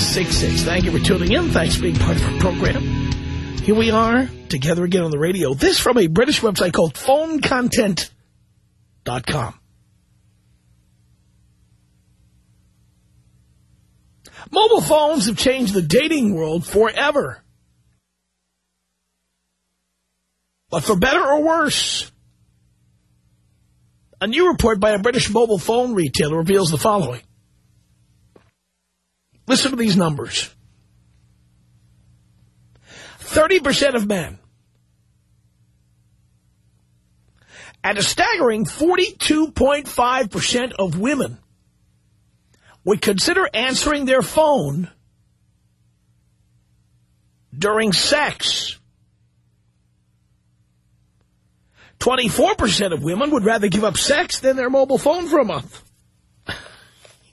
1-800-5800-866. Thank you for tuning in. Thanks for being part of our program. Here we are, together again on the radio. This from a British website called phonecontent.com. Mobile phones have changed the dating world forever. But for better or worse, a new report by a British mobile phone retailer reveals the following. Listen to these numbers. 30% of men and a staggering 42.5% of women would consider answering their phone during sex. 24% of women would rather give up sex than their mobile phone for a month.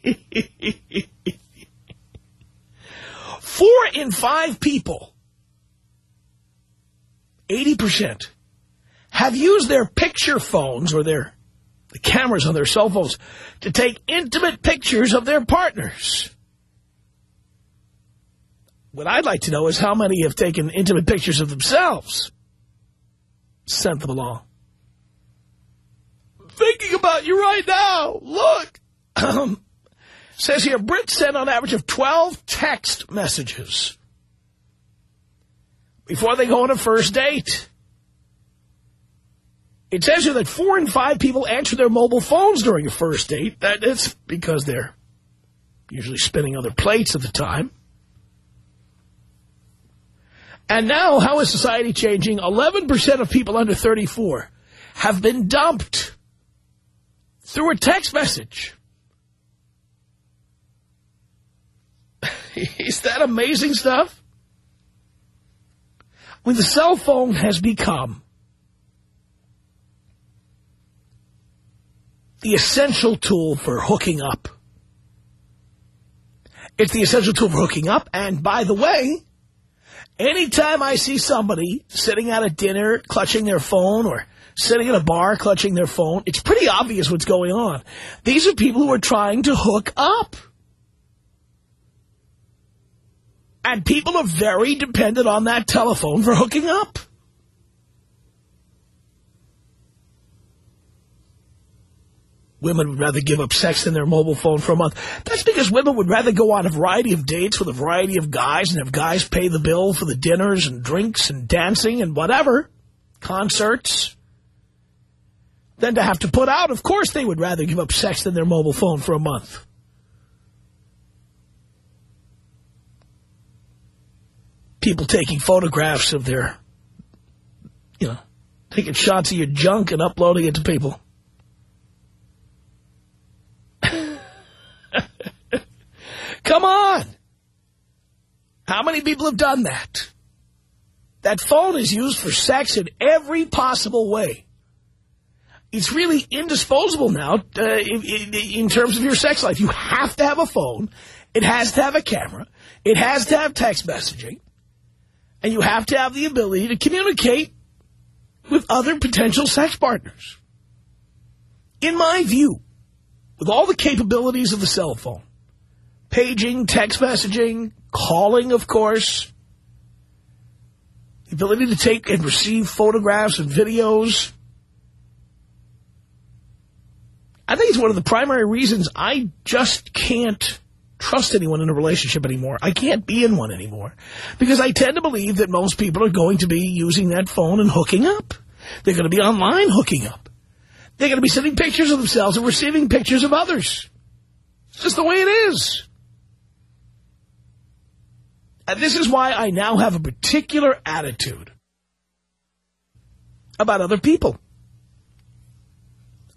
Four in five people 80% have used their picture phones or their the cameras on their cell phones to take intimate pictures of their partners. What I'd like to know is how many have taken intimate pictures of themselves, sent them along. Thinking about you right now. Look. Um, Says here, Brits send on average of 12 text messages before they go on a first date. It says here that four in five people answer their mobile phones during a first date. That It's because they're usually spinning other plates at the time. And now, how is society changing? 11% of people under 34 have been dumped through a text message. Is that amazing stuff? Mean, the cell phone has become the essential tool for hooking up. It's the essential tool for hooking up. And by the way, anytime I see somebody sitting at a dinner clutching their phone or sitting in a bar clutching their phone, it's pretty obvious what's going on. These are people who are trying to hook up. And people are very dependent on that telephone for hooking up. Women would rather give up sex than their mobile phone for a month. That's because women would rather go on a variety of dates with a variety of guys and have guys pay the bill for the dinners and drinks and dancing and whatever, concerts, than to have to put out. Of course they would rather give up sex than their mobile phone for a month. People taking photographs of their, you know, taking shots of your junk and uploading it to people. Come on. How many people have done that? That phone is used for sex in every possible way. It's really indisposable now uh, in, in, in terms of your sex life. You have to have a phone. It has to have a camera. It has to have text messaging. And you have to have the ability to communicate with other potential sex partners. In my view, with all the capabilities of the cell phone, paging, text messaging, calling, of course, the ability to take and receive photographs and videos. I think it's one of the primary reasons I just can't trust anyone in a relationship anymore. I can't be in one anymore. Because I tend to believe that most people are going to be using that phone and hooking up. They're going to be online hooking up. They're going to be sending pictures of themselves and receiving pictures of others. It's just the way it is. And this is why I now have a particular attitude about other people.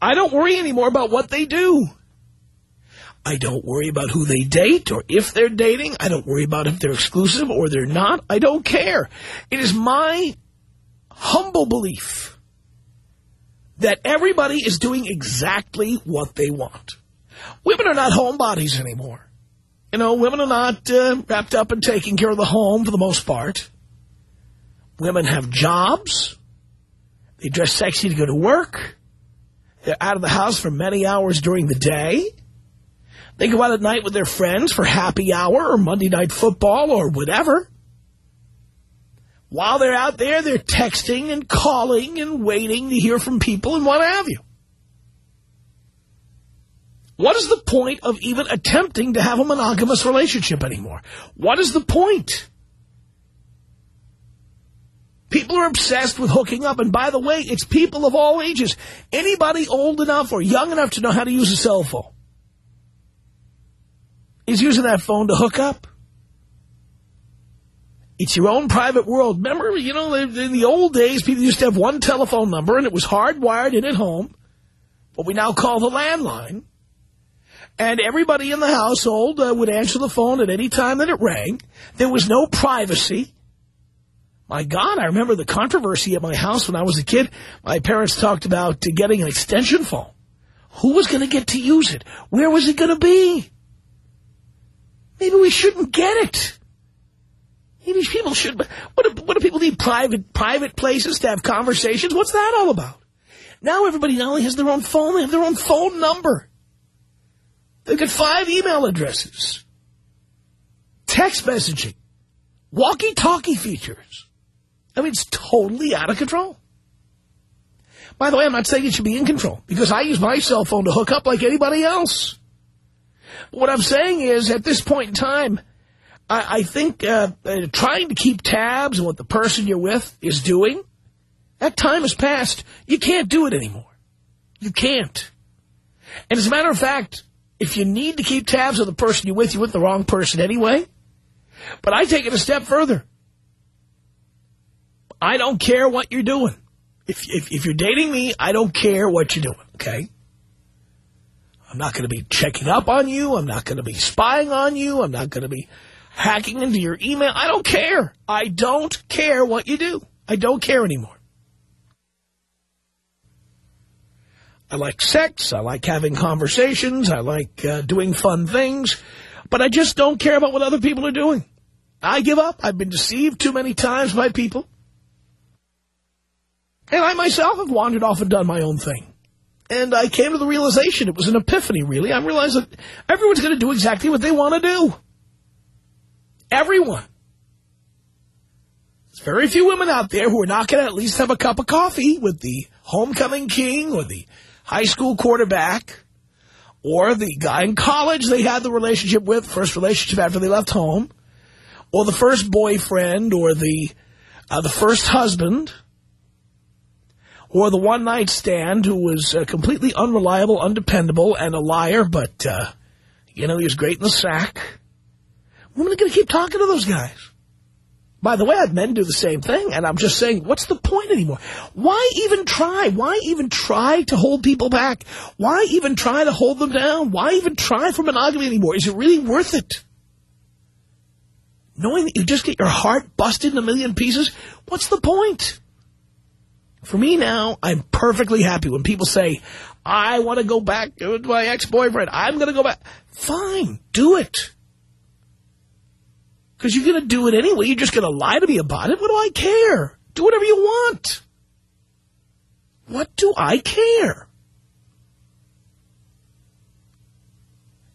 I don't worry anymore about what they do. I don't worry about who they date or if they're dating. I don't worry about if they're exclusive or they're not. I don't care. It is my humble belief that everybody is doing exactly what they want. Women are not homebodies anymore. You know, women are not uh, wrapped up in taking care of the home for the most part. Women have jobs. They dress sexy to go to work. They're out of the house for many hours during the day. They go out at night with their friends for happy hour or Monday night football or whatever. While they're out there, they're texting and calling and waiting to hear from people and what have you. What is the point of even attempting to have a monogamous relationship anymore? What is the point? People are obsessed with hooking up. And by the way, it's people of all ages. Anybody old enough or young enough to know how to use a cell phone. He's using that phone to hook up. It's your own private world. Remember, you know, in the old days, people used to have one telephone number, and it was hardwired in at home, what we now call the landline. And everybody in the household uh, would answer the phone at any time that it rang. There was no privacy. My God, I remember the controversy at my house when I was a kid. My parents talked about getting an extension phone. Who was going to get to use it? Where was it going to be? Maybe we shouldn't get it. Maybe people should. What do, what do people need? Private private places to have conversations? What's that all about? Now everybody not only has their own phone, they have their own phone number. They've got five email addresses. Text messaging. Walkie-talkie features. I mean, it's totally out of control. By the way, I'm not saying it should be in control, because I use my cell phone to hook up like anybody else. What I'm saying is, at this point in time, I, I think uh, uh, trying to keep tabs on what the person you're with is doing, that time has passed. You can't do it anymore. You can't. And as a matter of fact, if you need to keep tabs on the person you're with, you're with the wrong person anyway. But I take it a step further. I don't care what you're doing. If, if, if you're dating me, I don't care what you're doing, okay? I'm not going to be checking up on you. I'm not going to be spying on you. I'm not going to be hacking into your email. I don't care. I don't care what you do. I don't care anymore. I like sex. I like having conversations. I like uh, doing fun things. But I just don't care about what other people are doing. I give up. I've been deceived too many times by people. And I myself have wandered off and done my own thing. And I came to the realization, it was an epiphany, really. I realized that everyone's going to do exactly what they want to do. Everyone. There's very few women out there who are not going to at least have a cup of coffee with the homecoming king or the high school quarterback or the guy in college they had the relationship with, first relationship after they left home, or the first boyfriend or the uh, the first husband or the one-night stand who was uh, completely unreliable, undependable, and a liar, but, uh, you know, he was great in the sack. Women are going to keep talking to those guys. By the way, men do the same thing, and I'm just saying, what's the point anymore? Why even try? Why even try to hold people back? Why even try to hold them down? Why even try for monogamy anymore? Is it really worth it? Knowing that you just get your heart busted in a million pieces, what's the point? For me now, I'm perfectly happy when people say, I want to go back with my ex-boyfriend. I'm going to go back. Fine, do it. Because you're going to do it anyway. You're just going to lie to me about it. What do I care? Do whatever you want. What do I care?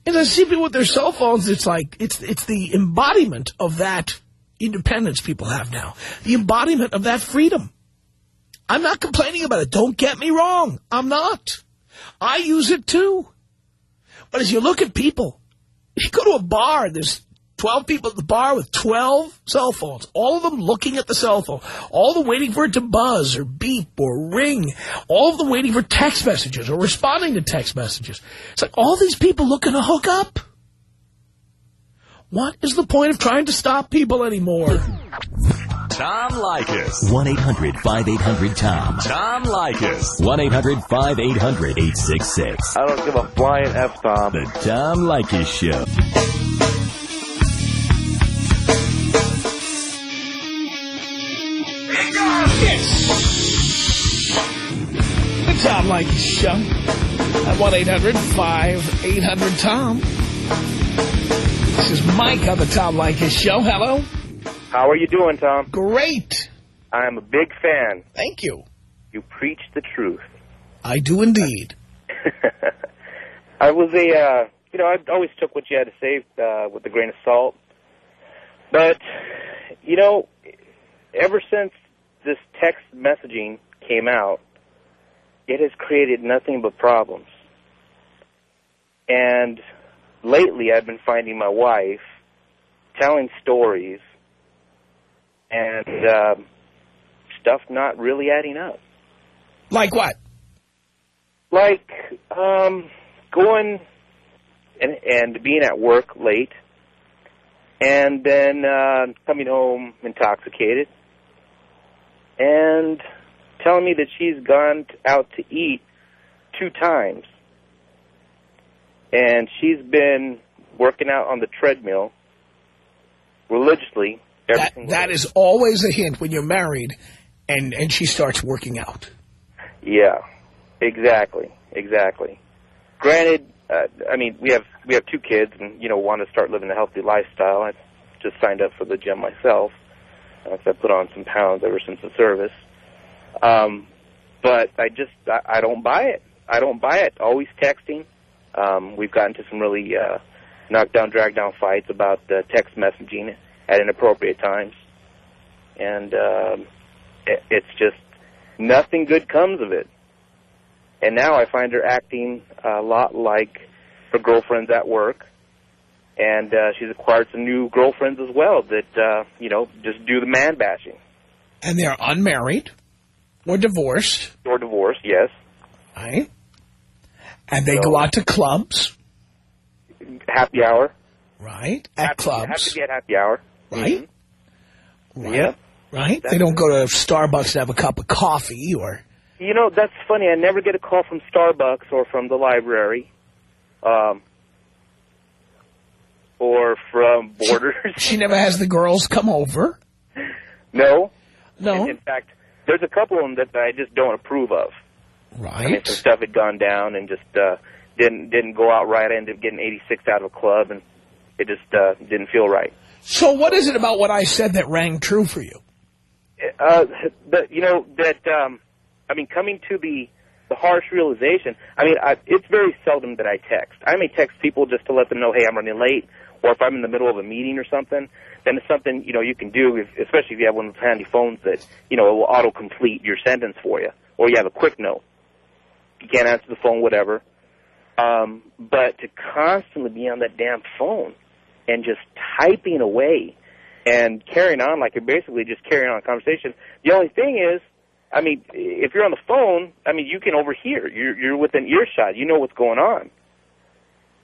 And I see people with their cell phones, it's like, it's, it's the embodiment of that independence people have now. The embodiment of that freedom. I'm not complaining about it. Don't get me wrong. I'm not. I use it too. But as you look at people You go to a bar, and there's 12 people at the bar with 12 cell phones, all of them looking at the cell phone, all of them waiting for it to buzz or beep or ring, all of them waiting for text messages or responding to text messages. It's like all these people looking to hook up. What is the point of trying to stop people anymore? Tom Leykis. 1-800-5800-TOM. Tom Leykis. 1-800-5800-866. I don't give a flying F, Tom. The Tom Leykis Show. Yes. The Tom Leykis Show at 1-800-5800-TOM. This is Mike on the Tom Leykis Show. Hello. How are you doing, Tom? Great. I'm a big fan. Thank you. You preach the truth. I do indeed. I was a, uh, you know, I always took what you had to say uh, with a grain of salt. But, you know, ever since this text messaging came out, it has created nothing but problems. And lately I've been finding my wife telling stories and uh, stuff not really adding up. Like what? Like um, going and, and being at work late and then uh, coming home intoxicated and telling me that she's gone out to eat two times and she's been working out on the treadmill religiously That, that day. always a hint when you're married and, and she starts working out. Yeah, exactly, exactly. Granted, uh, I mean we have we have two kids, and you know want to start living a healthy lifestyle. I just signed up for the gym myself. Uh, so I put on some pounds ever since the service. Um, but I just I, I don't buy it. I don't buy it. Always texting. Um, we've gotten to some really uh, knockdown, drag down fights about uh, text messaging at inappropriate times, and um, it, it's just nothing good comes of it. And now I find her acting a lot like her girlfriends at work. And uh, she's acquired some new girlfriends as well that, uh, you know, just do the man bashing. And they're unmarried or divorced, Or divorced, yes. right? And they So- go out to clubs, Happy hour. right? At Happy, Have clubs, to be at happy hour. Right? Right? Yeah. Right? They don't go to Starbucks to have a cup of coffee or... You know, that's funny. I never get a call from Starbucks or from the library. Um, or from Borders. She never has the girls come over. no. No. In, in fact, there's a couple of them that I just don't approve of. I mean, Right. some stuff had gone down and just uh, didn't didn't go out right. I ended up getting 86 out of a club, and it just uh, didn't feel right. So what is it about what I said that rang true for you? Uh, but you know that um, I mean, coming to the the harsh realization. I mean, I, it's very seldom that I text. I may text people just to let them know, hey, I'm running late, or if I'm in the middle of a meeting or something. Then it's something you know you can do, if, especially if you have one of those handy phones that you know it will auto complete your sentence for you, or you have a quick note. You can't answer the phone, whatever. Um, but to constantly be on that damn phone and just typing away and carrying on like you're basically just carrying on a conversation. The only thing is, I mean, if you're on the phone, I mean, you can overhear. You're, you're within earshot. You know what's going on.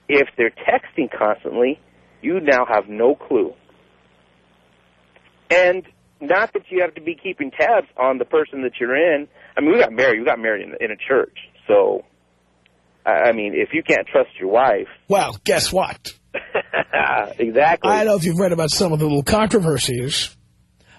If they're texting constantly, you now have no clue. And not that you have to be keeping tabs on the person that you're in. I mean, we got married. We got married in, in a church. So, I I mean, if you can't trust your wife, Well, guess what? exactly. I don't know if you've read about some of the little controversies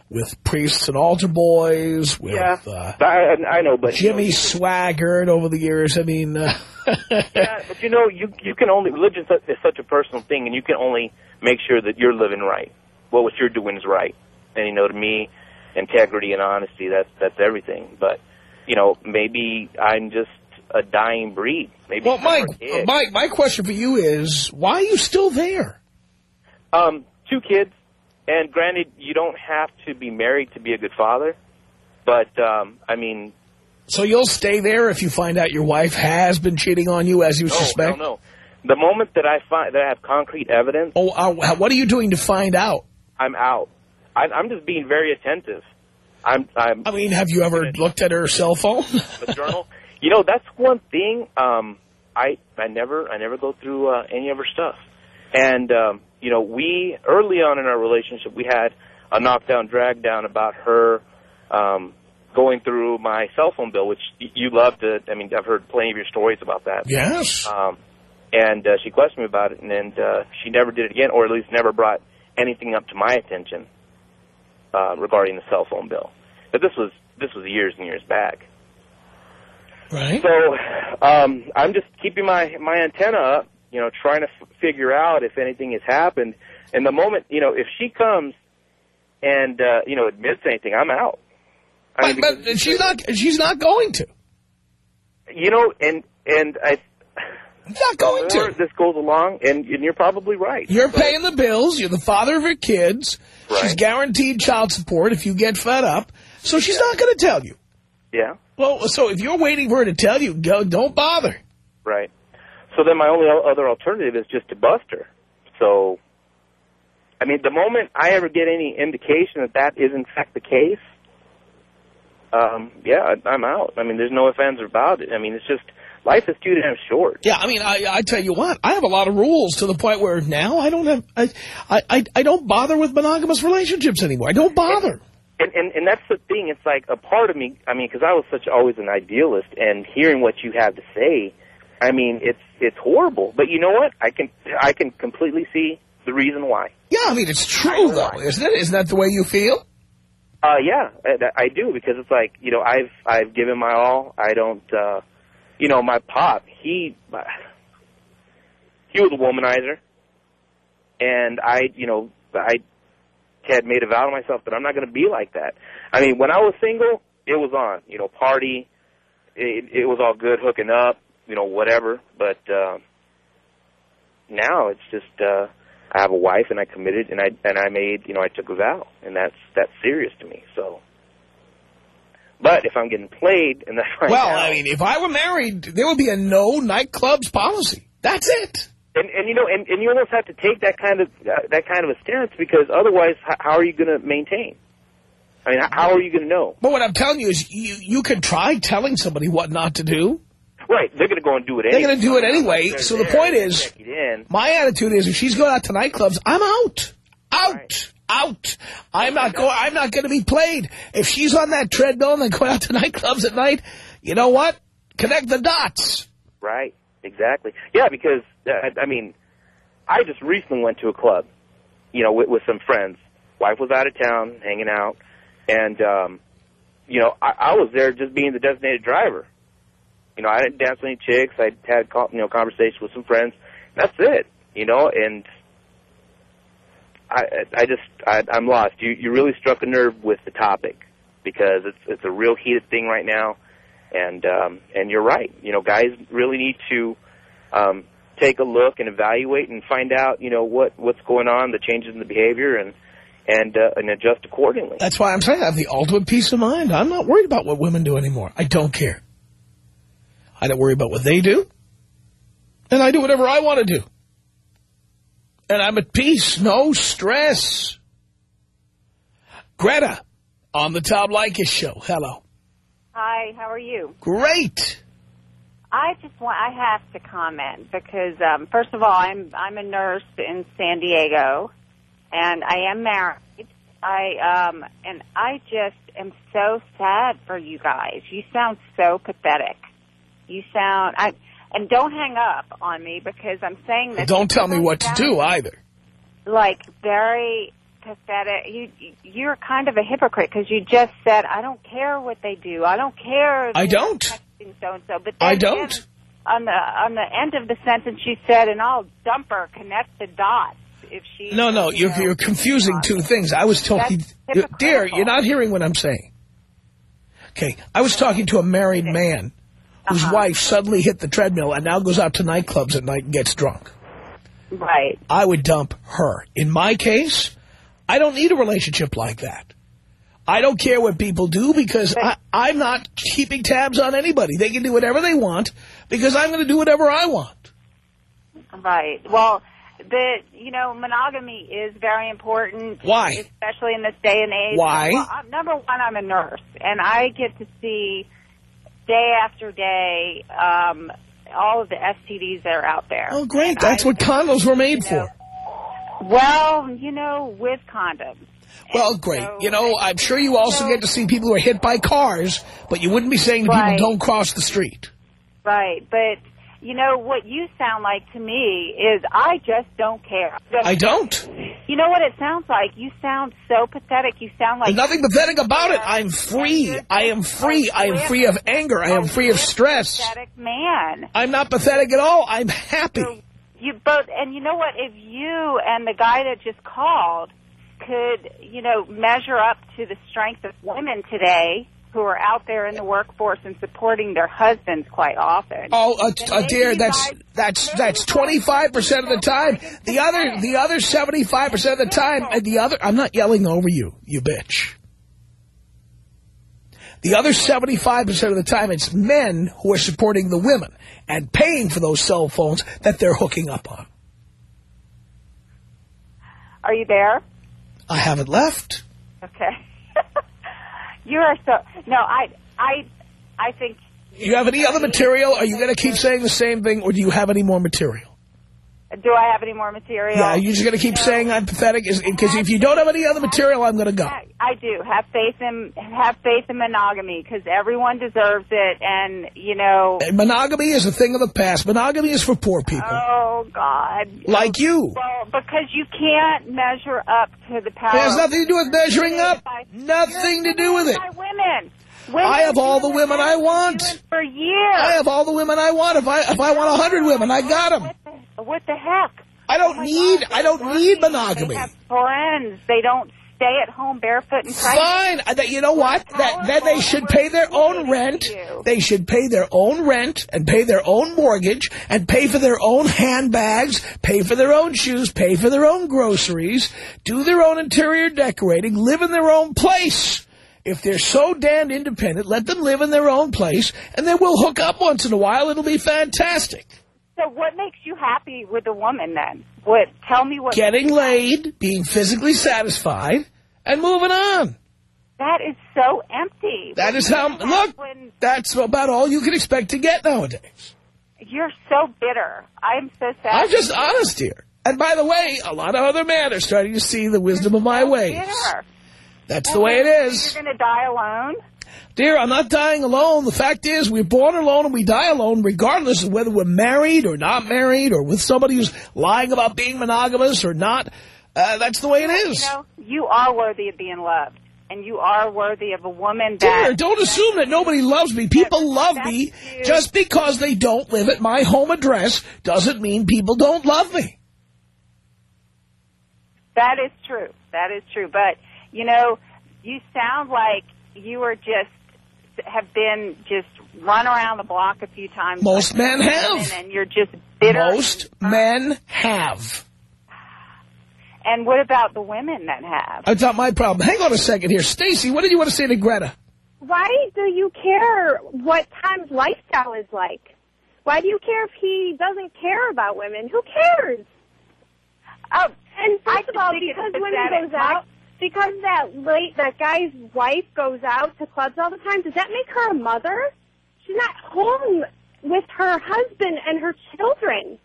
with priests and altar boys, with yeah, uh, I, I know, but you know, Jimmy Swaggart over the years. I mean, uh, yeah, but you know, you you can only religion is such a personal thing, and you can only make sure that you're living right. Well, what you're doing is right, and you know, to me, integrity and honesty that's that's everything. But you know, maybe I'm just a dying breed. Maybe well, Mike. Mike, my question for you is, why are you still there? Um, two kids, and granted, you don't have to be married to be a good father. But um, I mean, So you'll stay there if you find out your wife has been cheating on you as you no, suspect? no, no. the moment that I find that I have concrete evidence, Oh, uh, what are you doing to find out? I'm out. I, I'm just being very attentive. I'm I'm I mean, have you ever looked at her cell phone? the journal. You know, that's one thing. Um, I I never I never go through uh, any of her stuff. And um, you know, we early on in our relationship, we had a knockdown, drag down about her um, going through my cell phone bill, which you love to. I mean, I've heard plenty of your stories about that. yes. Um, and uh, she questioned me about it, and, and uh, she never did it again, or at least never brought anything up to my attention uh, regarding the cell phone bill. But this was this was years and years back. Right. So um, I'm just keeping my my antenna up, you know, trying to f- figure out if anything has happened. And the moment, you know, if she comes and uh, you know admits anything, I'm out. I But, mean, but she's not. She's not going to. you know, and and I. Not going to. this goes along, and, and you're probably right. You're But- paying the bills. You're the father of her kids. She's guaranteed child support if you get fed up. So she's not going to tell you. Yeah, Well, so if you're waiting for her to tell you, go, don't bother. right. So then my only other alternative is just to bust her. So, I mean, the moment I ever get any indication that that is in fact the case, um, yeah, I- I'm out. I mean, there's no ifs, ands, or about it. I mean, it's just, life is too damn short. Yeah, I mean, I, I tell you what, I have a lot of rules to the point where now I don't have, I, I, I, I don't bother with monogamous relationships anymore. I don't bother. And, and and that's the thing. It's like a part of me. I mean, because I was such always an idealist, and hearing what you have to say, I mean, it's it's horrible. But you know what? I can I can completely see the reason why. Yeah, I mean, it's true though, why. isn't it? Isn't that the way you feel? Uh, yeah, I, I do because it's like you know I've I've given my all. I don't, uh, you know, my pop he he was a womanizer, and I you know I had made a vow to myself that I'm not going to be like that. I mean, when I was single, it was on, you know, party, it, it was all good, hooking up, you know, whatever. But uh, now it's just uh, I have a wife and I committed and I and I made you know I took a vow and that's that's serious to me. So, but if I'm getting played and that's right Well, now, I mean, if I were married, there would be a no nightclubs policy. That's it. And and you know and, and you almost have to take that kind of uh, that kind of a stance because otherwise h- how are you going to maintain? I mean, how are you going to know? But what I'm telling you is you, you can try telling somebody what not to do. Right, they're going to go and do it anyway. They're gonna do it anyway, They're so the point is- check it in. My attitude is if she's going out to nightclubs, I'm out. Out. Right. Out. I'm not going, I'm not going to be played. If she's on that treadmill and then going out to nightclubs at night, you know what? Connect the dots. Right, exactly. Yeah, because uh, I mean, I just recently went to a club, you know, with, with some friends. Wife was out of town, hanging out, and um, you know, I, I was there just being the designated driver. You know, I didn't dance with any chicks. I had you know conversation with some friends. That's it. You know, and I I just I, I'm lost. You you really struck a nerve with the topic because it's it's a real heated thing right now, and um, and you're right. You know, guys really need to um, take a look and evaluate and find out you know what what's going on, the changes in the behavior, and and uh, and adjust accordingly. That's why I'm saying I have the ultimate peace of mind. I'm not worried about what women do anymore. I don't care. I don't worry about what they do. And I do whatever I want to do. And I'm at peace. No stress. Greta on the Tom Leykis show. Hello. Hi, how are you? Great. I just want I have to comment because um first of all, I'm I'm a nurse in San Diego and I am married. I um and I just am so sad for you guys. You sound so pathetic. You sound I and don't hang up on me because I'm saying this. Don't tell me what to do either. like very pathetic. You you're kind of a hypocrite because you just said I don't care what they do. I don't care. I don't. So and so, but I don't. On the on the end of the sentence, she said, "And I'll dump her, connect the dots." If she No, no, you're, you know, you're confusing two things. I was talking, dear, you're not hearing what I'm saying. Okay, I was talking to a married man whose Uh-huh. wife suddenly hit the treadmill and now goes out to nightclubs at night and gets drunk. Right. I would dump her. In my case, I don't need a relationship like that. I don't care what people do because I, I'm not keeping tabs on anybody. They can do whatever they want because I'm going to do whatever I want. Right. Well, the you know monogamy is very important. Why? Especially in this day and age. Why? Well, I'm- number one, I'm a nurse, and I get to see day after day um, all of the STDs that are out there. Oh, great. And That's I- what condoms were made you know, for. Well, you know, with condoms. Well, And great. so- You know, I'm sure you also so- get to see people who are hit by cars, but you wouldn't be saying to Right. people, don't cross the street. Right, but you know what you sound like to me is I just don't care. I don't. You know what it sounds like? You sound so pathetic. You sound like There's nothing pathetic about it. I'm free. I am free. I am free of anger. I am free of stress. pathetic man. I'm not pathetic at all. I'm happy. You both, and you know what? If you and the guy that just called could, you know, measure up to the strength of women today who are out there in the workforce and supporting their husbands quite often. Oh, uh, uh, dear, that's that's that's twenty five percent of the time. The other the other seventy five percent of the time, and the other I'm not yelling over you, you bitch. The other seventy five percent of the time, it's men who are supporting the women and paying for those cell phones that they're hooking up on. Are you there? I haven't left. Okay. you are so no. I I I think You have any other material? Are you going to keep saying the same thing, or do you have any more material? Do I have any more material? Yeah, you're just going to keep saying I'm pathetic? Because if you don't have any other material, I'm going to go. I, do have faith in have faith in monogamy because everyone deserves it, and you know. And monogamy is a thing of the past. Monogamy is for poor people. Oh God. Like you. Well, because you can't measure up to the power. It has nothing to do with measuring up. By- Nothing to do with it. By women. women. I have all the women I want. For years. I have all the women I want. If I if I want a hundred women, I got them. What the, what the heck? I don't Oh need God, I don't need monogamy. They have friends. They don't stay at home barefoot and. Fine. I- that- You know what? That then they should pay their own rent. They should pay their own rent and pay their own mortgage and pay for their own handbags, pay for their own shoes, pay for their own groceries, do their own interior decorating, live in their own place. If they're so damned independent, let them live in their own place, and then we'll hook up once in a while. It'll be fantastic. So what makes you happy with a woman then? What? Tell me what. Getting laid, being physically satisfied, and moving on. That is so empty. That is how, look, When that's about all you can expect to get nowadays. you're so bitter. I'm so sad. I'm just honest here. And by the way, a lot of other men are starting to see the wisdom of my so ways. bitter. That's the way it is. You're going to die alone. Dear, I'm not dying alone. The fact is, we're born alone and we die alone, regardless of whether we're married or not married or with somebody who's lying about being monogamous or not. Uh, that's the way it is. You know, you are worthy of being loved, and you are worthy of a woman Dear, don't assume that nobody loves me. People love me. You. Just because they don't live at my home address doesn't mean people don't love me. That is true. That is true. But you know, you sound like you are just have been just run around the block a few times. Most like men have. and you're just bitter. Most men have. And what about the women that have? That's not my problem. Hang on a second here. Stacy, what did you want to say to Greta? Why do you care what Tom's lifestyle is like? Why do you care if he doesn't care about women? Who cares? Oh, And I first of all, because women pathetic. goes out, because that late that guy's wife goes out to clubs all the time, does that make her a mother? She's not home with her husband and her children.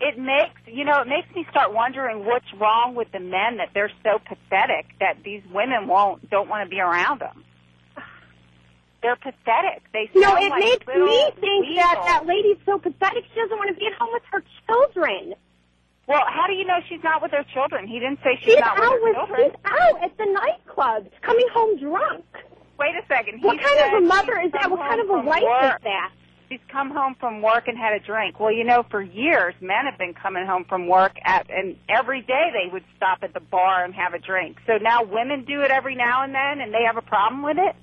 It makes you know it makes me start wondering what's wrong with the men that they're so pathetic that these women won't don't want to be around them. They're pathetic. They No, it like makes me think that weasels. that lady's so pathetic she doesn't want to be at home with her children. Well, how do you know she's not with her children? He didn't say she's, She's not out with with her children. she's out at the nightclubs, coming home drunk. Wait a second. He What kind of a mother is that? What kind of a wife work. is that? She's come home from work and had a drink. Well, you know, for years, men have been coming home from work at, and every day they would stop at the bar and have a drink. So now women do it every now and then, and they have a problem with it.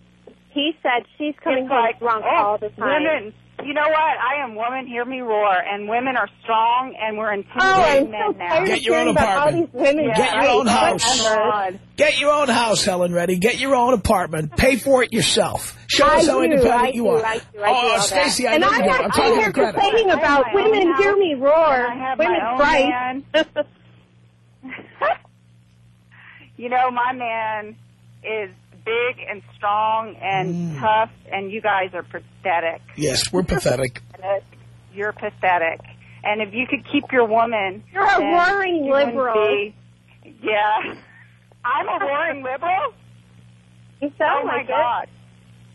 he said she's coming It's home like, drunk oh, all the time. Women, you know what? I am woman, hear me roar. And women are strong, and we're Oh, I'm intimidating so men now. tired Get of your own hearing about all apartment. these women. Get your fight. own house. Oh, Get your own house, Helen Reddy. Get your own apartment. Pay for it yourself. Show I us how do, independent I you do, are. I do, I do oh, all that. Stacey, I know I'm you not I'm talking here to complaining about women house. hear me roar. I have my Women's rights. you know, my man is big and strong and Mm. tough, and you guys are pathetic. Yes, we're pathetic. You're pathetic. And if you could keep your woman, You're a then roaring you liberal. be- yeah, I'm a roaring liberal. You Oh my like God.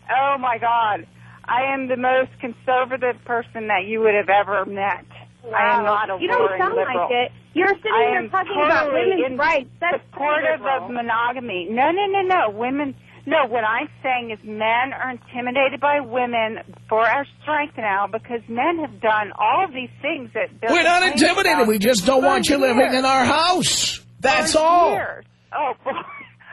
Oh my God. I am the most conservative person that you would have ever met. it. I am not a You don't sound liberal. like it. You're sitting I here talking totally about women's in rights. That's supportive liberal. of monogamy. No, no, no, no. Women. No, what I'm saying is men are intimidated by women for our strength now because men have done all of these things that they're We're not intimidated. about We just don't for want you living in our house. That's For all. years. Oh, boy.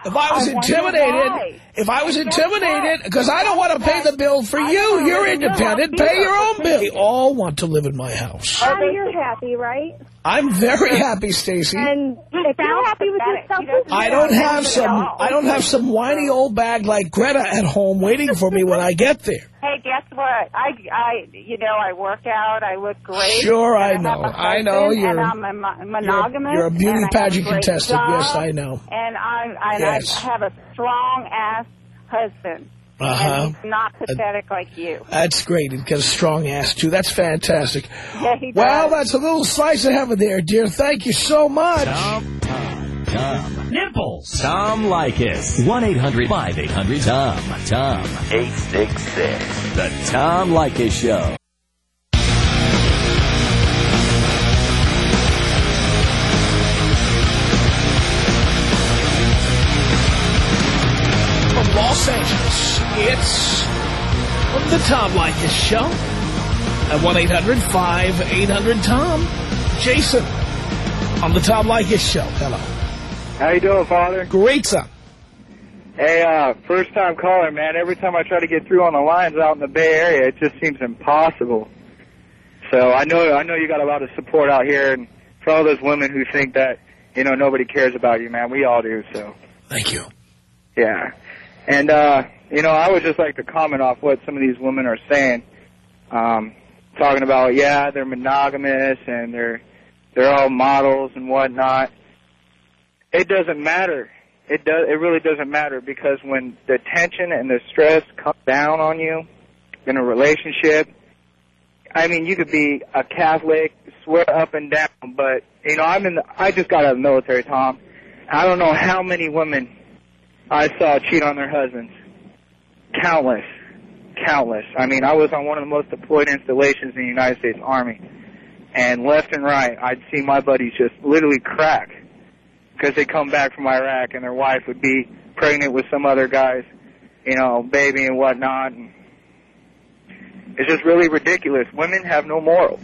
If I was I intimidated, why. If I was intimidated, because I don't want to pay the bill for you. You're independent. Pay your own bill. We all want to live in my house. And you're happy, right? I'm very happy, Stacy. And if you're happy with yourself, I don't have some. I don't have some whiny old bag like Greta at home waiting for me when I get there. Hey, guess what? I, I, you know, I work out. I look great. Sure, I and have know. a I know you're- And I'm a monogamous. you're a beauty and I have pageant a contestant. job, Yes, I know. And I, and Yes. I have a strong ass husband. Uh-huh. And not pathetic like you. That's great. He's got a strong ass too. That's fantastic. Yeah, he Well, does. that's a little slice of heaven there, dear. Thank you so much. Tom, Tom, Tom. Nipples. Tom Leykis. 1-800-5800-TOM. Tom. 866. The Tom Leykis Show. Los Angeles, it's the Tom Leykis Show at 1-800-5800-TOM. Jason on the Tom Leykis Show. Hello. How you doing, Father? Great, son. Hey, uh, first time caller, man. Every time I try to get through on the lines out in the Bay Area, it just seems impossible. So I know, I know you got a lot of support out here, and for all those women who think that, you know, nobody cares about you, man, we all do. So, Thank you. yeah. And uh, you know, I would just like to comment off what some of these women are saying, um, talking about, yeah, they're monogamous and they're they're all models and whatnot. It doesn't matter. It does. It really doesn't matter because when the tension and the stress come down on you in a relationship, I mean, you could be a Catholic, swear up and down, but you know, I'm in. The, I just got out of the military, Tom. I don't know how many women I saw cheat on their husbands. Countless, countless. I mean, I was on one of the most deployed installations in the United States Army, and left and right, I'd see my buddies just literally crack because they come back from Iraq and their wife would be pregnant with some other guy's, you know, baby and whatnot. And it's just really ridiculous. Women have no morals.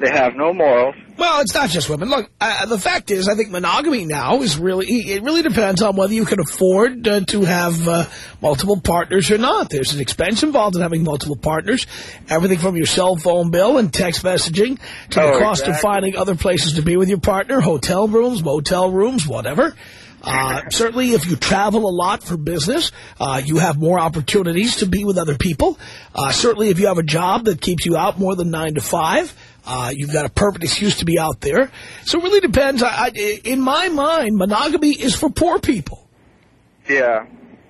They have no morals. Well, it's not just women. Look, uh, the fact is, I think monogamy now is really, it really depends on whether you can afford uh, to have uh, multiple partners or not. There's an expense involved in having multiple partners. Everything from your cell phone bill and text messaging to the Oh, cost of finding other places to be with your partner, hotel rooms, motel rooms, whatever. Uh, certainly, if you travel a lot for business, uh, you have more opportunities to be with other people. Uh, certainly, if you have a job that keeps you out more than nine to five, uh, you've got a perfect excuse to be out there. So it really depends. I, I, in my mind, monogamy is for poor people. Yeah.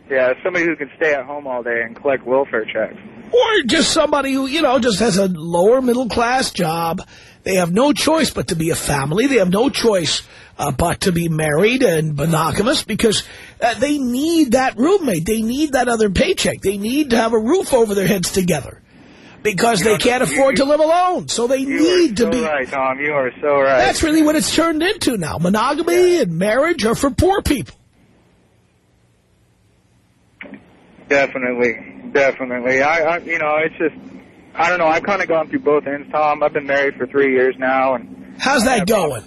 Yeah, somebody who can stay at home all day and collect welfare checks. Or just somebody who, you know, just has a lower middle class job. They have no choice but to be a family. They have no choice uh, but to be married and monogamous because uh, they need that roommate. They need that other paycheck. They need to have a roof over their heads together because they know, can't you- afford to live alone. So they You need are to so be. right, Tom. You are so right. That's really what it's turned into now. Monogamy and marriage are for poor people. Definitely, definitely. I, I, you know, it's just, I don't know. I've kind of gone through both ends, Tom. I've been married for three years now, and How's that going?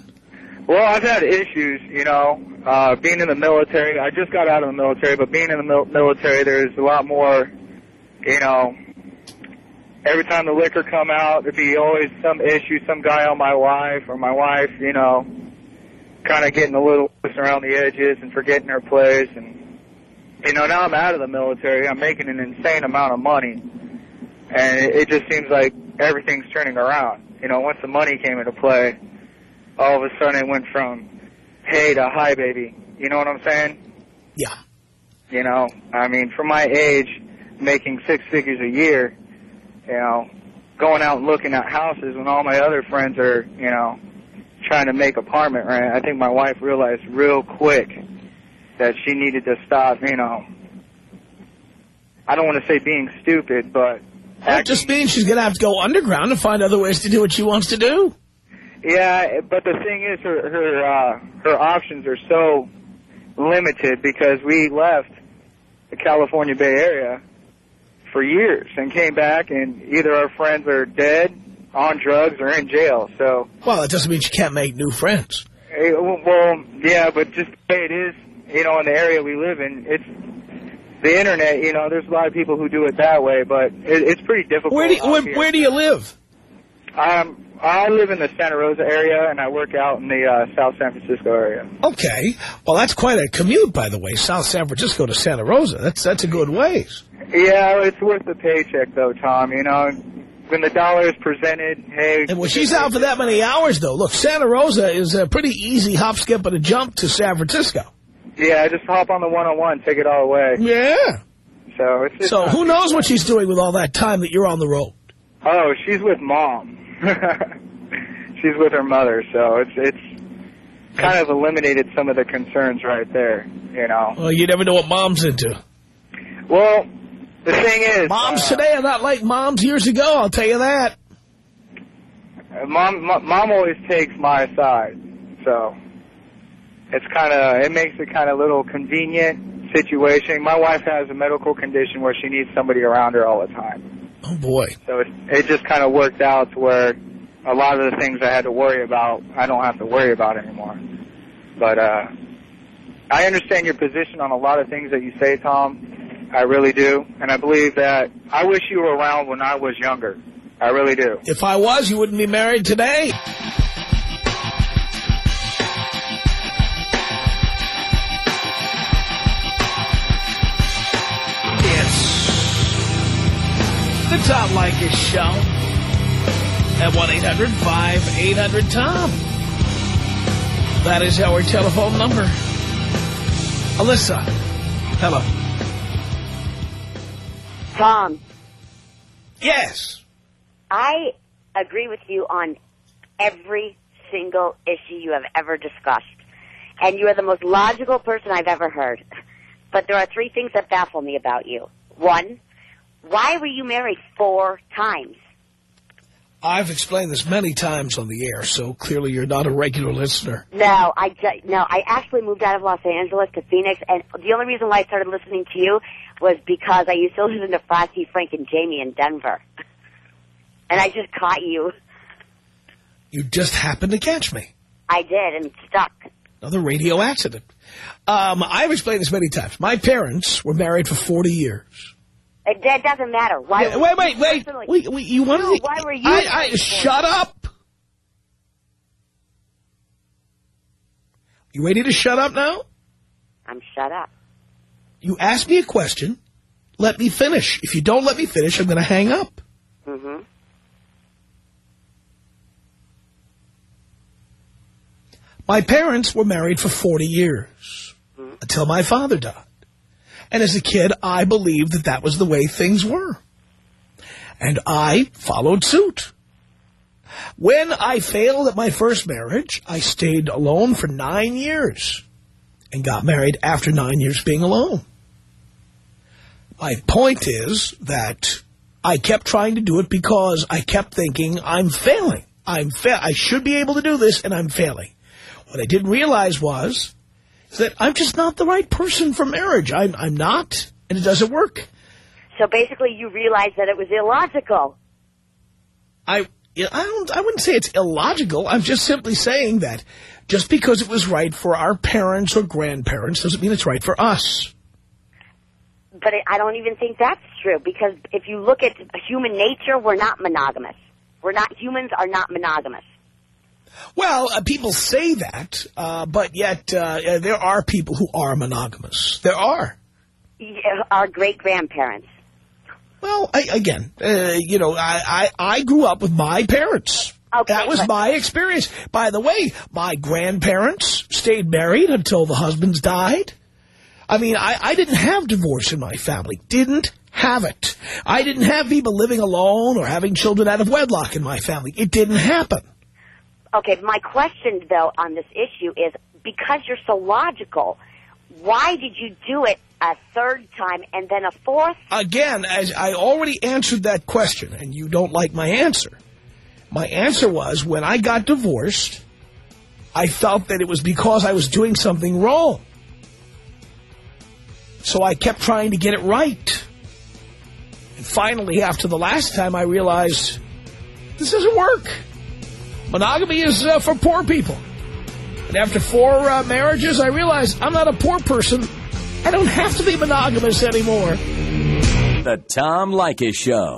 Well, I've had issues, you know, uh, being in the military. I just got out of the military, but being in the mil- military, there's a lot more, you know, every time the liquor come out, there'd be always some issue, some guy on my wife or my wife, you know, kind of getting a little loose around the edges and forgetting her place. And, you know, now I'm out of the military. I'm making an insane amount of money. And it, it just seems like everything's turning around. You know, once the money came into play, all of a sudden it went from hey to hi baby. You know what I'm saying? Yeah. You know, I mean, for my age, making six figures a year, you know, going out and looking at houses when all my other friends are, you know, trying to make apartment rent, I think my wife realized real quick that she needed to stop, you know, I don't want to say being stupid, but... That just means she's going to have to go underground and find other ways to do what she wants to do. Yeah, but the thing is, her her uh, her options are so limited because we left the California Bay Area for years and came back, and either our friends are dead, on drugs, or in jail. So, well, that doesn't mean you can't make new friends. eh, well, yeah, but just the way it is, you know, in the area we live in, it's the internet. You know, there's a lot of people who do it that way, but it, it's pretty difficult. Where do you, where, where do you live? Um, I live in the Santa Rosa area, and I work out in the uh, South San Francisco area. Okay. Well, that's quite a commute, by the way, South San Francisco to Santa Rosa. That's that's a good ways. Yeah, it's worth the paycheck, though, Tom. You know, when the dollar is presented, hey. And when she's out for that many hours, though, look, Santa Rosa is a pretty easy hop, skip, and a jump to San Francisco. Yeah, just hop on the one-on-one, oh take it all away. Yeah. So it's So who knows what she's doing with all that time that you're on the road? Oh, she's with mom. she's with her mother, so it's it's kind of eliminated some of the concerns right there. You know. Well, you never know what mom's into. Well, the thing is, Moms uh, today are not like moms years ago, I'll tell you that. mom, mom, always takes my side, so it's kind of it makes it kind of little convenient situation. My wife has a medical condition where she needs somebody around her all the time, Oh, boy. so it it just kind of worked out to where a lot of the things I had to worry about, I don't have to worry about anymore. But uh, I understand your position on a lot of things that you say, Tom. I really do, and I believe that I wish you were around when I was younger. I really do. If I was, you wouldn't be married today. It's the Tom Leykis Show at 1-800-5800-TOM. That is our telephone number. Alyssa, hello. Tom, Yes. I agree with you on every single issue you have ever discussed. And you are the most logical person I've ever heard. But there are three things that baffle me about you. One, why were you married four times? I've explained this many times on the air, so clearly you're not a regular listener. No, I no, I actually moved out of Los Angeles to Phoenix, and the only reason why I started listening to you was because I used to listen to Frosty, Frank, and Jamie in Denver, and I just caught you. You just happened to catch me. I did, and stuck. Another radio accident. Um, I've explained this many times. My parents were married for 40 years. It, that doesn't matter. Why? Yeah, wait, wait, wait. Personally- wait, wait you wanted No, to... why were you I, I, shut up. You ready to shut up now? I'm shut up. You ask me a question. Let me finish. If you don't let me finish, I'm going to hang up. hmm My parents were married for 40 years until my father died. And as a kid, I believed that that was the way things were. And I followed suit. When I failed at my first marriage, I stayed alone for nine years and got married after nine years being alone. My point is that I kept trying to do it because I kept thinking I'm failing. I'm fa I should be able to do this, and I'm failing. What I didn't realize was that I'm just not the right person for marriage. I'm, I'm not, and it doesn't work. So basically, you realized that it was illogical. I I don't. I wouldn't say it's illogical. I'm just simply saying that just because it was right for our parents or grandparents doesn't mean it's right for us. But I don't even think that's true because if you look at human nature, we're not monogamous. We're not humans are not monogamous. Well, uh, people say that, uh, but yet uh, there are people who are monogamous. There are. Yeah, our great grandparents. Well, I, again, uh, you know, I, I, I grew up with my parents. Okay, that was my experience. By the way, my grandparents stayed married until the husbands died. I mean, I, I didn't have divorce in my family. Didn't have it. I didn't have people living alone or having children out of wedlock in my family. It didn't happen. Okay, my question though on this issue is because you're so logical, why did you do it a third time and then a fourth? Again, as I already answered that question, and you don't like my answer. My answer was, when I got divorced, I felt that it was because I was doing something wrong. So I kept trying to get it right. And finally, after the last time, I realized this doesn't work. Monogamy is uh, for poor people. And after four uh, marriages, I realized I'm not a poor person. I don't have to be monogamous anymore. The Tom Leykis Show.